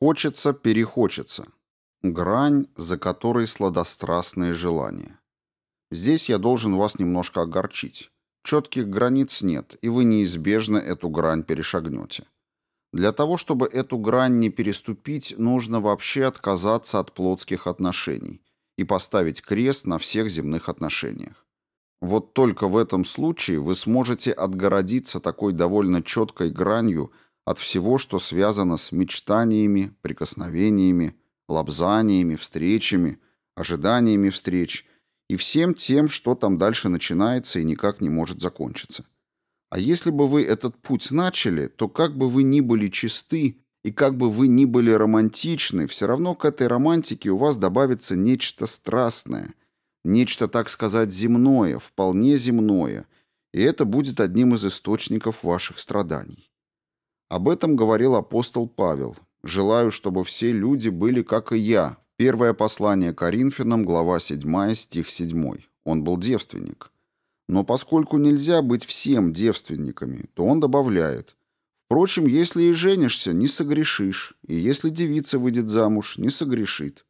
Хочется, перехочется. Грань, за которой сладострастные желания. Здесь я должен вас немножко огорчить. Четких границ нет, и вы неизбежно эту грань перешагнете. Для того, чтобы эту грань не переступить, нужно вообще отказаться от плотских отношений и поставить крест на всех земных отношениях. Вот только в этом случае вы сможете отгородиться такой довольно четкой гранью от всего, что связано с мечтаниями, прикосновениями, лобзаниями, встречами, ожиданиями встреч и всем тем, что там дальше начинается и никак не может закончиться. А если бы вы этот путь начали, то как бы вы ни были чисты и как бы вы ни были романтичны, все равно к этой романтике у вас добавится нечто страстное – Нечто, так сказать, земное, вполне земное, и это будет одним из источников ваших страданий. Об этом говорил апостол Павел. «Желаю, чтобы все люди были, как и я». Первое послание Коринфянам, глава 7, стих 7. Он был девственник. Но поскольку нельзя быть всем девственниками, то он добавляет, «Впрочем, если и женишься, не согрешишь, и если девица выйдет замуж, не согрешит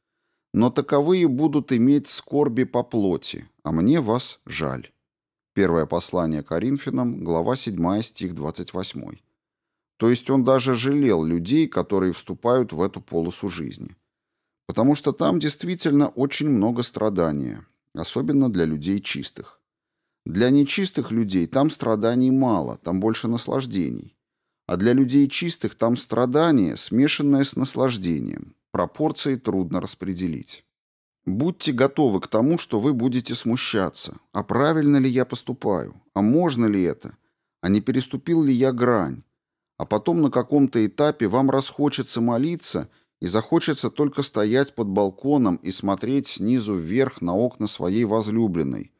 но таковые будут иметь скорби по плоти, а мне вас жаль». Первое послание Коринфянам, глава 7, стих 28. То есть он даже жалел людей, которые вступают в эту полосу жизни. Потому что там действительно очень много страдания, особенно для людей чистых. Для нечистых людей там страданий мало, там больше наслаждений. А для людей чистых там страдание, смешанное с наслаждением. Пропорции трудно распределить. Будьте готовы к тому, что вы будете смущаться. А правильно ли я поступаю? А можно ли это? А не переступил ли я грань? А потом на каком-то этапе вам расхочется молиться и захочется только стоять под балконом и смотреть снизу вверх на окна своей возлюбленной.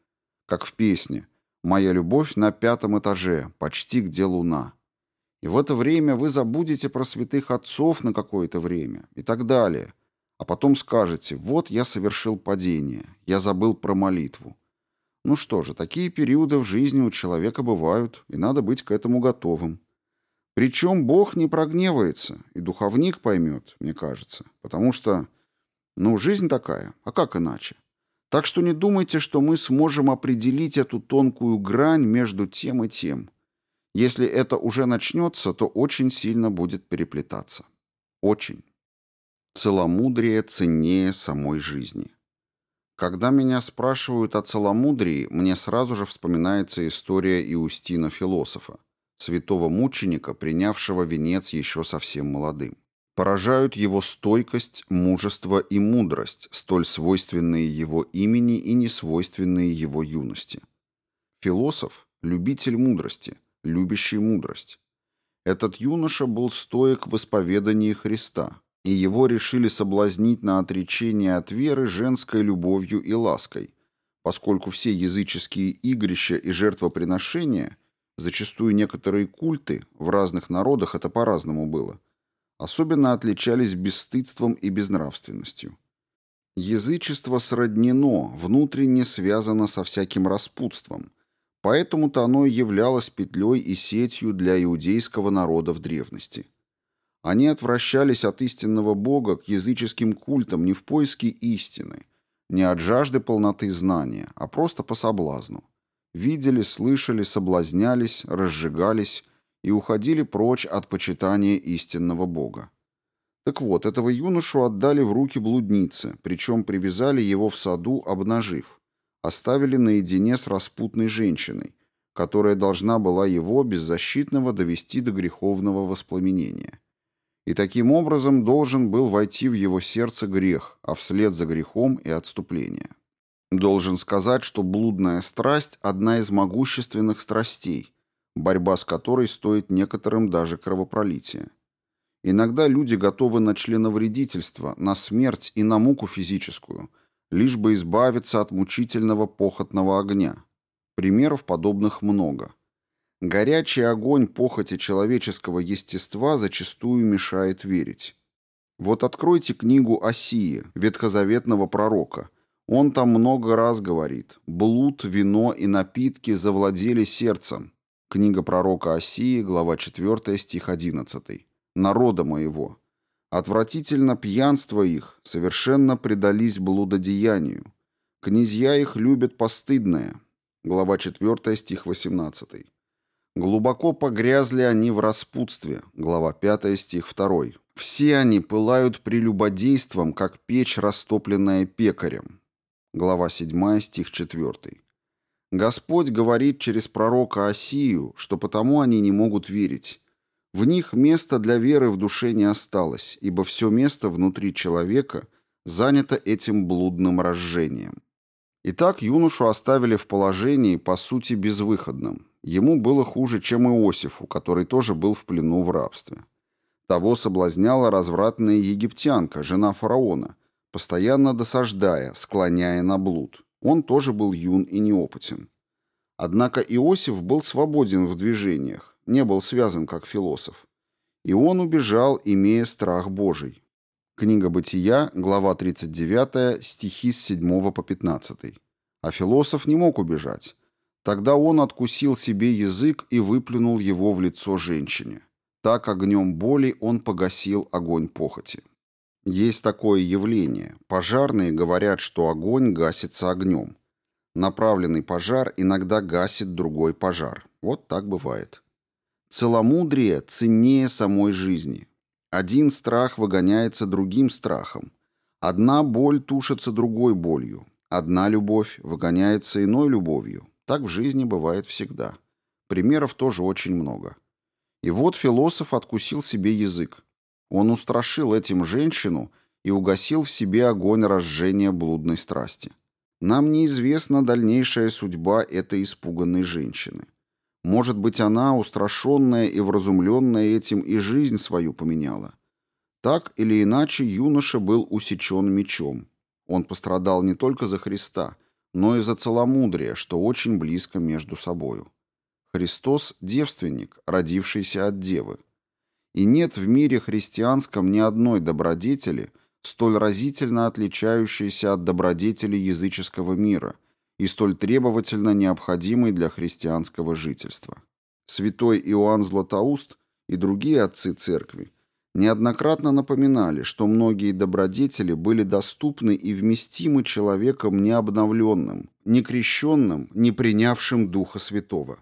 Как в песне «Моя любовь на пятом этаже, почти где луна». И в это время вы забудете про святых отцов на какое-то время и так далее. А потом скажете, вот я совершил падение, я забыл про молитву. Ну что же, такие периоды в жизни у человека бывают, и надо быть к этому готовым. Причем Бог не прогневается, и духовник поймет, мне кажется, потому что, ну, жизнь такая, а как иначе? Так что не думайте, что мы сможем определить эту тонкую грань между тем и тем – если это уже начнется, то очень сильно будет переплетаться. Очень. Целомудрие ценнее самой жизни. Когда меня спрашивают о целомудрии, мне сразу же вспоминается история Иустина философа, святого мученика, принявшего венец еще совсем молодым. Поражают его стойкость, мужество и мудрость, столь свойственные его имени и несвойственные его юности. Философ – любитель мудрости – любящий мудрость. Этот юноша был стоек в исповедании Христа, и его решили соблазнить на отречение от веры женской любовью и лаской, поскольку все языческие игрища и жертвоприношения, зачастую некоторые культы, в разных народах это по-разному было, особенно отличались бесстыдством и безнравственностью. Язычество сроднено, внутренне связано со всяким распутством, Поэтому-то оно и являлось петлей и сетью для иудейского народа в древности. Они отвращались от истинного Бога к языческим культам не в поиске истины, не от жажды полноты знания, а просто по соблазну. Видели, слышали, соблазнялись, разжигались и уходили прочь от почитания истинного Бога. Так вот, этого юношу отдали в руки блудницы, причем привязали его в саду, обнажив оставили наедине с распутной женщиной, которая должна была его, беззащитного, довести до греховного воспламенения. И таким образом должен был войти в его сердце грех, а вслед за грехом и отступление. Должен сказать, что блудная страсть – одна из могущественных страстей, борьба с которой стоит некоторым даже кровопролития. Иногда люди готовы на членовредительство, на смерть и на муку физическую – лишь бы избавиться от мучительного похотного огня. Примеров подобных много. Горячий огонь похоти человеческого естества зачастую мешает верить. Вот откройте книгу Осии, ветхозаветного пророка. Он там много раз говорит «блуд, вино и напитки завладели сердцем». Книга пророка Осии, глава 4, стих 11. «Народа моего». Отвратительно пьянство их, совершенно предались блудодеянию. Князья их любят постыдное. Глава 4, стих 18. Глубоко погрязли они в распутстве. Глава 5, стих 2. Все они пылают прелюбодейством, как печь, растопленная пекарем. Глава 7, стих 4. Господь говорит через пророка Осию, что потому они не могут верить. В них места для веры в душе не осталось, ибо все место внутри человека занято этим блудным разжением. Итак, юношу оставили в положении, по сути, безвыходном. Ему было хуже, чем Иосифу, который тоже был в плену в рабстве. Того соблазняла развратная египтянка, жена фараона, постоянно досаждая, склоняя на блуд. Он тоже был юн и неопытен. Однако Иосиф был свободен в движениях, не был связан как философ. И он убежал, имея страх Божий. Книга Бытия, глава 39, стихи с 7 по 15. А философ не мог убежать. Тогда он откусил себе язык и выплюнул его в лицо женщине. Так огнем боли он погасил огонь похоти. Есть такое явление. Пожарные говорят, что огонь гасится огнем. Направленный пожар иногда гасит другой пожар. Вот так бывает. Целомудрие ценнее самой жизни. Один страх выгоняется другим страхом. Одна боль тушится другой болью. Одна любовь выгоняется иной любовью. Так в жизни бывает всегда. Примеров тоже очень много. И вот философ откусил себе язык. Он устрашил этим женщину и угасил в себе огонь разжения блудной страсти. Нам неизвестна дальнейшая судьба этой испуганной женщины. Может быть, она, устрашенная и вразумленная этим, и жизнь свою поменяла. Так или иначе, юноша был усечен мечом. Он пострадал не только за Христа, но и за целомудрие, что очень близко между собою. Христос – девственник, родившийся от девы. И нет в мире христианском ни одной добродетели – столь разительно отличающейся от добродетели языческого мира и столь требовательно необходимой для христианского жительства. Святой Иоанн Златоуст и другие отцы церкви неоднократно напоминали, что многие добродетели были доступны и вместимы человеком необновленным, некрещенным, не принявшим Духа Святого.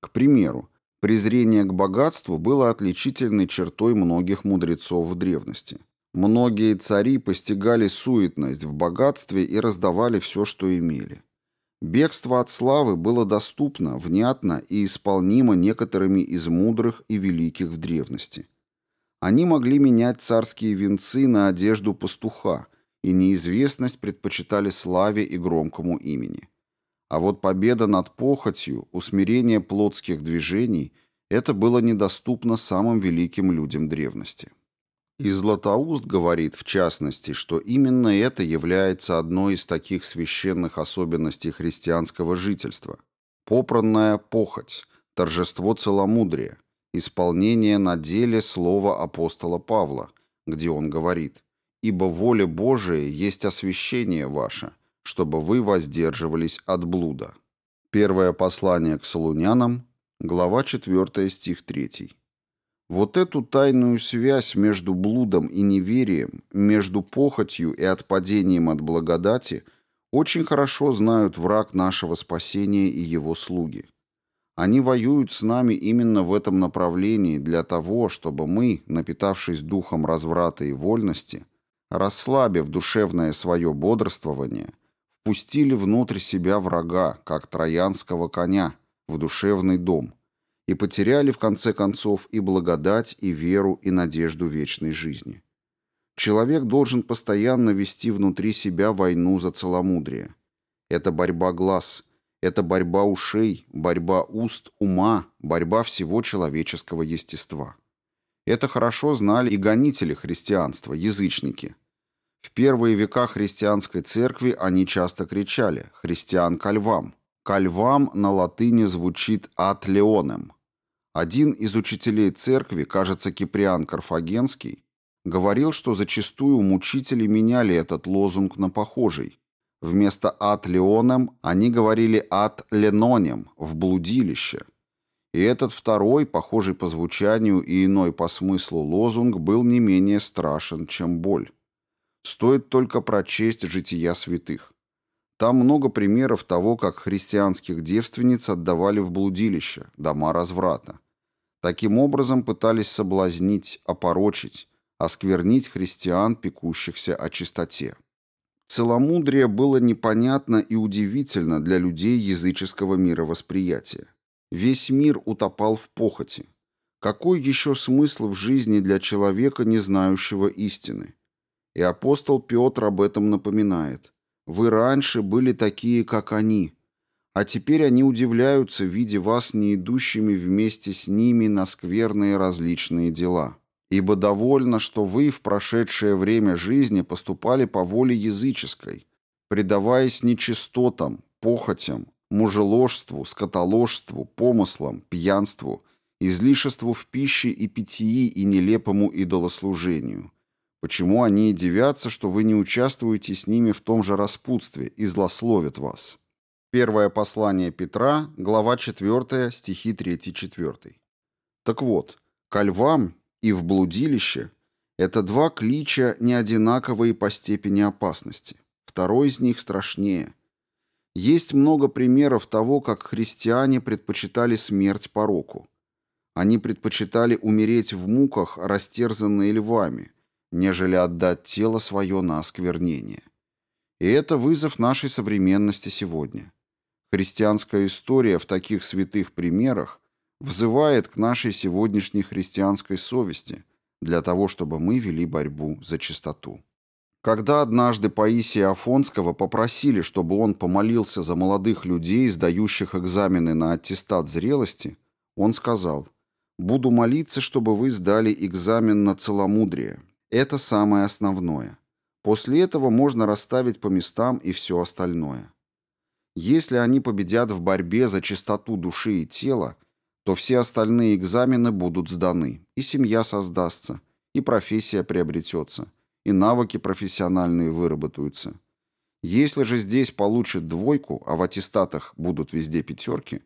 К примеру, презрение к богатству было отличительной чертой многих мудрецов в древности. Многие цари постигали суетность в богатстве и раздавали все, что имели. Бегство от славы было доступно, внятно и исполнимо некоторыми из мудрых и великих в древности. Они могли менять царские венцы на одежду пастуха, и неизвестность предпочитали славе и громкому имени. А вот победа над похотью, усмирение плотских движений – это было недоступно самым великим людям древности. И Златоуст говорит, в частности, что именно это является одной из таких священных особенностей христианского жительства. Попранная похоть, торжество целомудрия, исполнение на деле слова апостола Павла, где он говорит «Ибо воля Божия есть освящение ваше, чтобы вы воздерживались от блуда». Первое послание к Солунянам, глава 4, стих 3. Вот эту тайную связь между блудом и неверием, между похотью и отпадением от благодати очень хорошо знают враг нашего спасения и его слуги. Они воюют с нами именно в этом направлении для того, чтобы мы, напитавшись духом разврата и вольности, расслабив душевное свое бодрствование, впустили внутрь себя врага, как троянского коня, в душевный дом – и потеряли в конце концов и благодать, и веру, и надежду вечной жизни. Человек должен постоянно вести внутри себя войну за целомудрие. Это борьба глаз, это борьба ушей, борьба уст, ума, борьба всего человеческого естества. Это хорошо знали и гонители христианства, язычники. В первые века христианской церкви они часто кричали «христиан ко львам». «Ко львам» на латыни звучит «ат леонем», один из учителей церкви, кажется, Киприан Карфагенский, говорил, что зачастую мучители меняли этот лозунг на похожий. Вместо «ад леоном» они говорили «ад ленонем» в блудилище. И этот второй, похожий по звучанию и иной по смыслу лозунг, был не менее страшен, чем боль. Стоит только прочесть жития святых. Там много примеров того, как христианских девственниц отдавали в блудилище, дома разврата. Таким образом пытались соблазнить, опорочить, осквернить христиан, пекущихся о чистоте. Целомудрие было непонятно и удивительно для людей языческого мировосприятия. Весь мир утопал в похоти. Какой еще смысл в жизни для человека, не знающего истины? И апостол Петр об этом напоминает. Вы раньше были такие, как они, а теперь они удивляются, видя вас не идущими вместе с ними на скверные различные дела. Ибо довольно, что вы в прошедшее время жизни поступали по воле языческой, предаваясь нечистотам, похотям, мужеложству, скотоложству, помыслам, пьянству, излишеству в пище и питьи и нелепому идолослужению. Почему они и дивятся, что вы не участвуете с ними в том же распутстве и злословят вас? Первое послание Петра, глава 4, стихи 3-4. Так вот, ко львам и в блудилище – это два клича не одинаковые по степени опасности. Второй из них страшнее – есть много примеров того, как христиане предпочитали смерть пороку. Они предпочитали умереть в муках, растерзанные львами, нежели отдать тело свое на осквернение. И это вызов нашей современности сегодня. Христианская история в таких святых примерах взывает к нашей сегодняшней христианской совести для того, чтобы мы вели борьбу за чистоту. Когда однажды Паисия Афонского попросили, чтобы он помолился за молодых людей, сдающих экзамены на аттестат зрелости, он сказал, «Буду молиться, чтобы вы сдали экзамен на целомудрие. Это самое основное. После этого можно расставить по местам и все остальное. Если они победят в борьбе за чистоту души и тела, то все остальные экзамены будут сданы, и семья создастся, и профессия приобретется» и навыки профессиональные выработаются. Если же здесь получит двойку, а в аттестатах будут везде пятерки,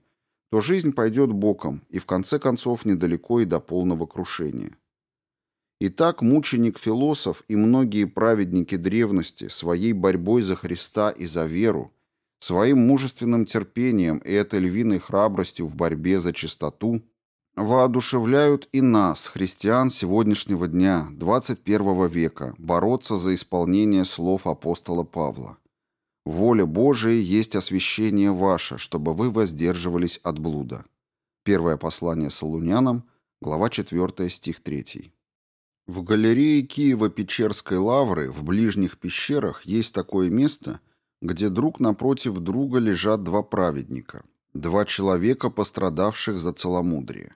то жизнь пойдет боком и в конце концов недалеко и до полного крушения. Итак, мученик-философ и многие праведники древности своей борьбой за Христа и за веру, своим мужественным терпением и этой львиной храбростью в борьбе за чистоту воодушевляют и нас, христиан сегодняшнего дня, 21 века, бороться за исполнение слов апостола Павла. «Воля Божия есть освящение ваше, чтобы вы воздерживались от блуда». Первое послание Солунянам, глава 4, стих 3. В галерее Киева-Печерской лавры в ближних пещерах есть такое место, где друг напротив друга лежат два праведника, два человека, пострадавших за целомудрие.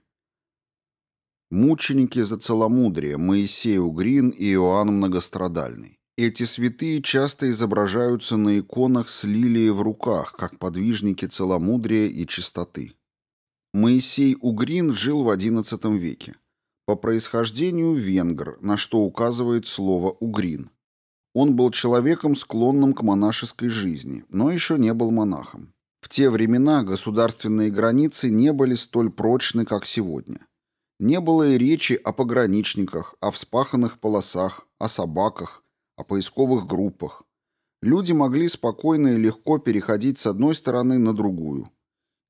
Мученики за целомудрие Моисей Угрин и Иоанн Многострадальный. Эти святые часто изображаются на иконах с лилией в руках, как подвижники целомудрия и чистоты. Моисей Угрин жил в XI веке. По происхождению венгр, на что указывает слово «угрин». Он был человеком, склонным к монашеской жизни, но еще не был монахом. В те времена государственные границы не были столь прочны, как сегодня. Не было и речи о пограничниках, о вспаханных полосах, о собаках, о поисковых группах. Люди могли спокойно и легко переходить с одной стороны на другую.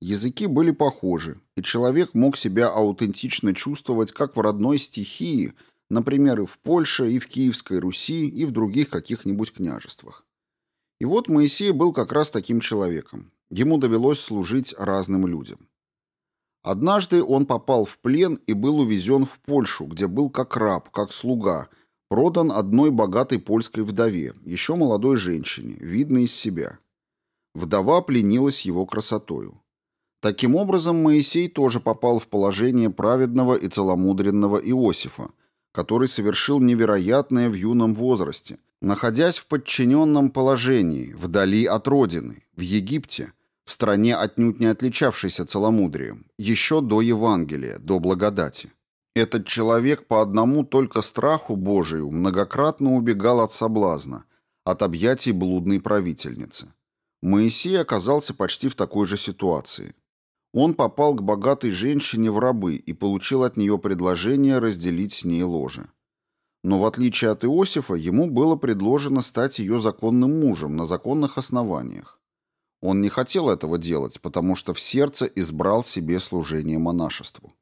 Языки были похожи, и человек мог себя аутентично чувствовать как в родной стихии, например, и в Польше, и в Киевской Руси, и в других каких-нибудь княжествах. И вот Моисей был как раз таким человеком. Ему довелось служить разным людям. Однажды он попал в плен и был увезен в Польшу, где был как раб, как слуга, продан одной богатой польской вдове, еще молодой женщине, видной из себя. Вдова пленилась его красотою. Таким образом, Моисей тоже попал в положение праведного и целомудренного Иосифа, который совершил невероятное в юном возрасте, находясь в подчиненном положении, вдали от родины, в Египте, в стране отнюдь не отличавшейся целомудрием, еще до Евангелия, до благодати. Этот человек по одному только страху Божию многократно убегал от соблазна, от объятий блудной правительницы. Моисей оказался почти в такой же ситуации. Он попал к богатой женщине в рабы и получил от нее предложение разделить с ней ложе. Но в отличие от Иосифа, ему было предложено стать ее законным мужем на законных основаниях. Он не хотел этого делать, потому что в сердце избрал себе служение монашеству.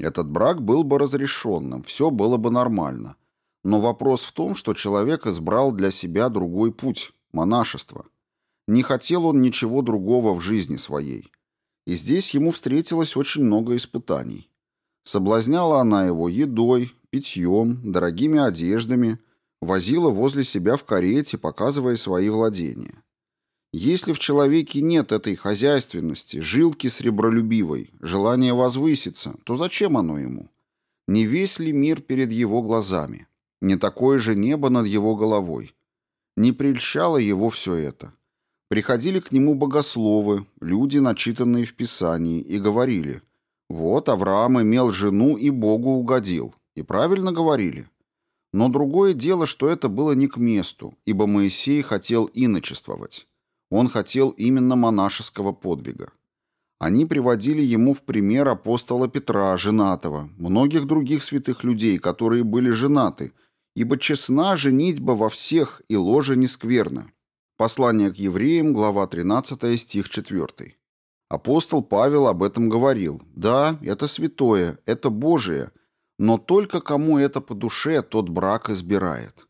Этот брак был бы разрешенным, все было бы нормально. Но вопрос в том, что человек избрал для себя другой путь – монашество. Не хотел он ничего другого в жизни своей. И здесь ему встретилось очень много испытаний. Соблазняла она его едой, питьем, дорогими одеждами, возила возле себя в карете, показывая свои владения. Если в человеке нет этой хозяйственности, жилки сребролюбивой, желания возвыситься, то зачем оно ему? Не весь ли мир перед его глазами? Не такое же небо над его головой? Не прельщало его все это? Приходили к нему богословы, люди, начитанные в Писании, и говорили, «Вот Авраам имел жену и Богу угодил». И правильно говорили. Но другое дело, что это было не к месту, ибо Моисей хотел иночествовать. Он хотел именно монашеского подвига. Они приводили ему в пример апостола Петра, женатого, многих других святых людей, которые были женаты, ибо честна женитьба во всех, и ложа не скверна. Послание к евреям, глава 13, стих 4. Апостол Павел об этом говорил. Да, это святое, это Божие, но только кому это по душе, тот брак избирает.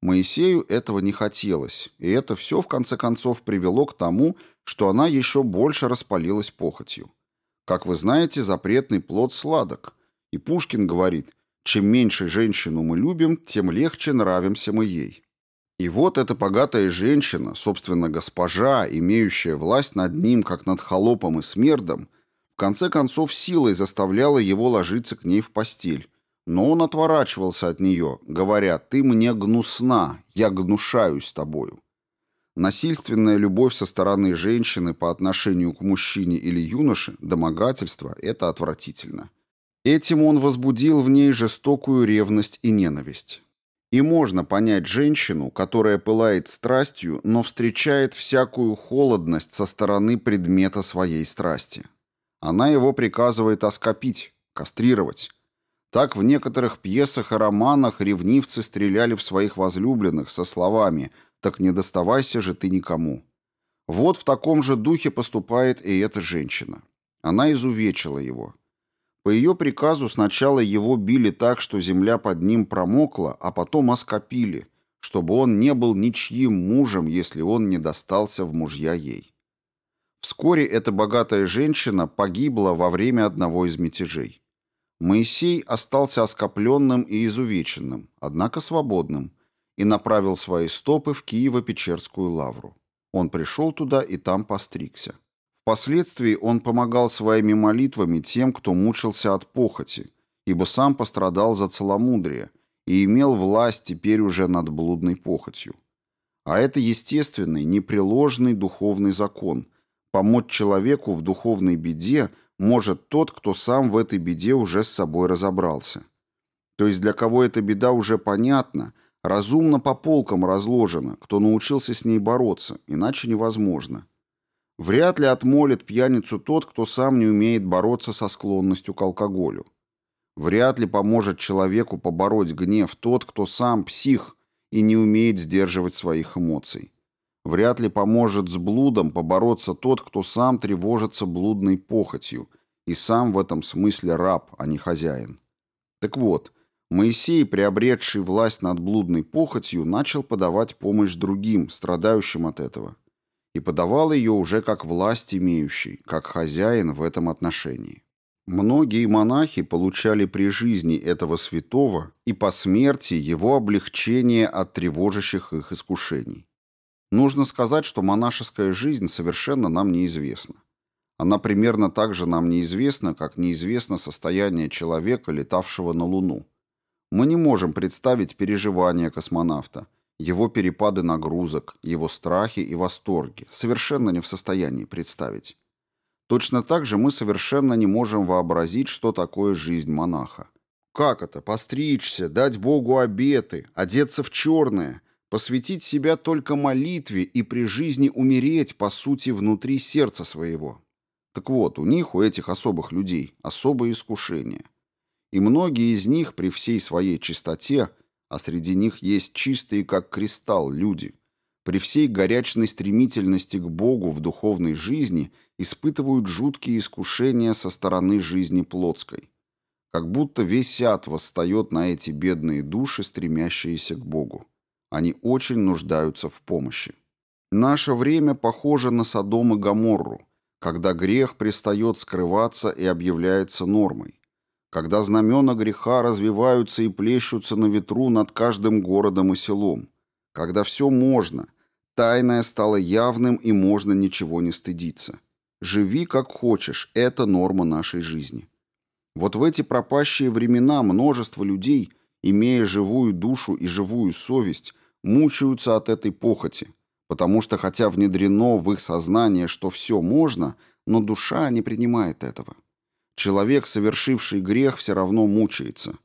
Моисею этого не хотелось, и это все в конце концов привело к тому, что она еще больше распалилась похотью. Как вы знаете, запретный плод сладок. И Пушкин говорит, чем меньше женщину мы любим, тем легче нравимся мы ей. И вот эта богатая женщина, собственно госпожа, имеющая власть над ним, как над холопом и смердом, в конце концов силой заставляла его ложиться к ней в постель, но он отворачивался от нее, говоря «ты мне гнусна, я гнушаюсь тобою». Насильственная любовь со стороны женщины по отношению к мужчине или юноше, домогательство – это отвратительно. Этим он возбудил в ней жестокую ревность и ненависть. И можно понять женщину, которая пылает страстью, но встречает всякую холодность со стороны предмета своей страсти. Она его приказывает оскопить, кастрировать, так в некоторых пьесах и романах ревнивцы стреляли в своих возлюбленных со словами «Так не доставайся же ты никому». Вот в таком же духе поступает и эта женщина. Она изувечила его. По ее приказу сначала его били так, что земля под ним промокла, а потом оскопили, чтобы он не был ничьим мужем, если он не достался в мужья ей. Вскоре эта богатая женщина погибла во время одного из мятежей. Моисей остался оскопленным и изувеченным, однако свободным, и направил свои стопы в Киево-Печерскую лавру. Он пришел туда и там постригся. Впоследствии он помогал своими молитвами тем, кто мучился от похоти, ибо сам пострадал за целомудрие и имел власть теперь уже над блудной похотью. А это естественный, непреложный духовный закон – помочь человеку в духовной беде может тот, кто сам в этой беде уже с собой разобрался. То есть для кого эта беда уже понятна, разумно по полкам разложена, кто научился с ней бороться, иначе невозможно. Вряд ли отмолит пьяницу тот, кто сам не умеет бороться со склонностью к алкоголю. Вряд ли поможет человеку побороть гнев тот, кто сам псих и не умеет сдерживать своих эмоций. Вряд ли поможет с блудом побороться тот, кто сам тревожится блудной похотью и сам в этом смысле раб, а не хозяин. Так вот, Моисей, приобретший власть над блудной похотью, начал подавать помощь другим, страдающим от этого. И подавал ее уже как власть имеющий, как хозяин в этом отношении. Многие монахи получали при жизни этого святого и по смерти его облегчение от тревожащих их искушений. Нужно сказать, что монашеская жизнь совершенно нам неизвестна. Она примерно так же нам неизвестна, как неизвестно состояние человека, летавшего на Луну. Мы не можем представить переживания космонавта, его перепады нагрузок, его страхи и восторги, совершенно не в состоянии представить. Точно так же мы совершенно не можем вообразить, что такое жизнь монаха. Как это? Постричься, дать Богу обеты, одеться в черное – посвятить себя только молитве и при жизни умереть, по сути, внутри сердца своего. Так вот, у них, у этих особых людей, особое искушение. И многие из них при всей своей чистоте, а среди них есть чистые, как кристалл, люди, при всей горячной стремительности к Богу в духовной жизни испытывают жуткие искушения со стороны жизни плотской. Как будто весь ад восстает на эти бедные души, стремящиеся к Богу. Они очень нуждаются в помощи. Наше время похоже на Содом и Гоморру, когда грех перестает скрываться и объявляется нормой, когда знамена греха развиваются и плещутся на ветру над каждым городом и селом, когда все можно, тайное стало явным и можно ничего не стыдиться. Живи как хочешь, это норма нашей жизни. Вот в эти пропащие времена множество людей, имея живую душу и живую совесть, мучаются от этой похоти – потому что хотя внедрено в их сознание, что все можно, но душа не принимает этого. Человек, совершивший грех, все равно мучается.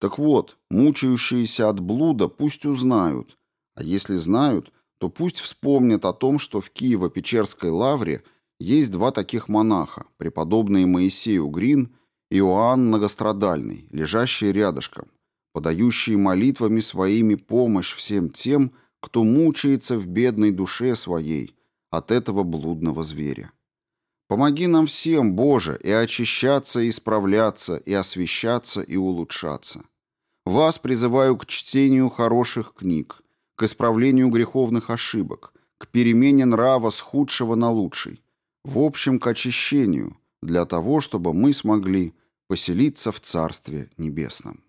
Так вот, мучающиеся от блуда пусть узнают, а если знают, то пусть вспомнят о том, что в Киево-Печерской лавре есть два таких монаха, преподобные Моисей Угрин и Иоанн Многострадальный, лежащие рядышком, подающие молитвами своими помощь всем тем, кто мучается в бедной душе своей от этого блудного зверя. Помоги нам всем, Боже, и очищаться, и исправляться, и освещаться, и улучшаться. Вас призываю к чтению хороших книг, к исправлению греховных ошибок, к перемене нрава с худшего на лучший, в общем, к очищению, для того, чтобы мы смогли поселиться в Царстве Небесном.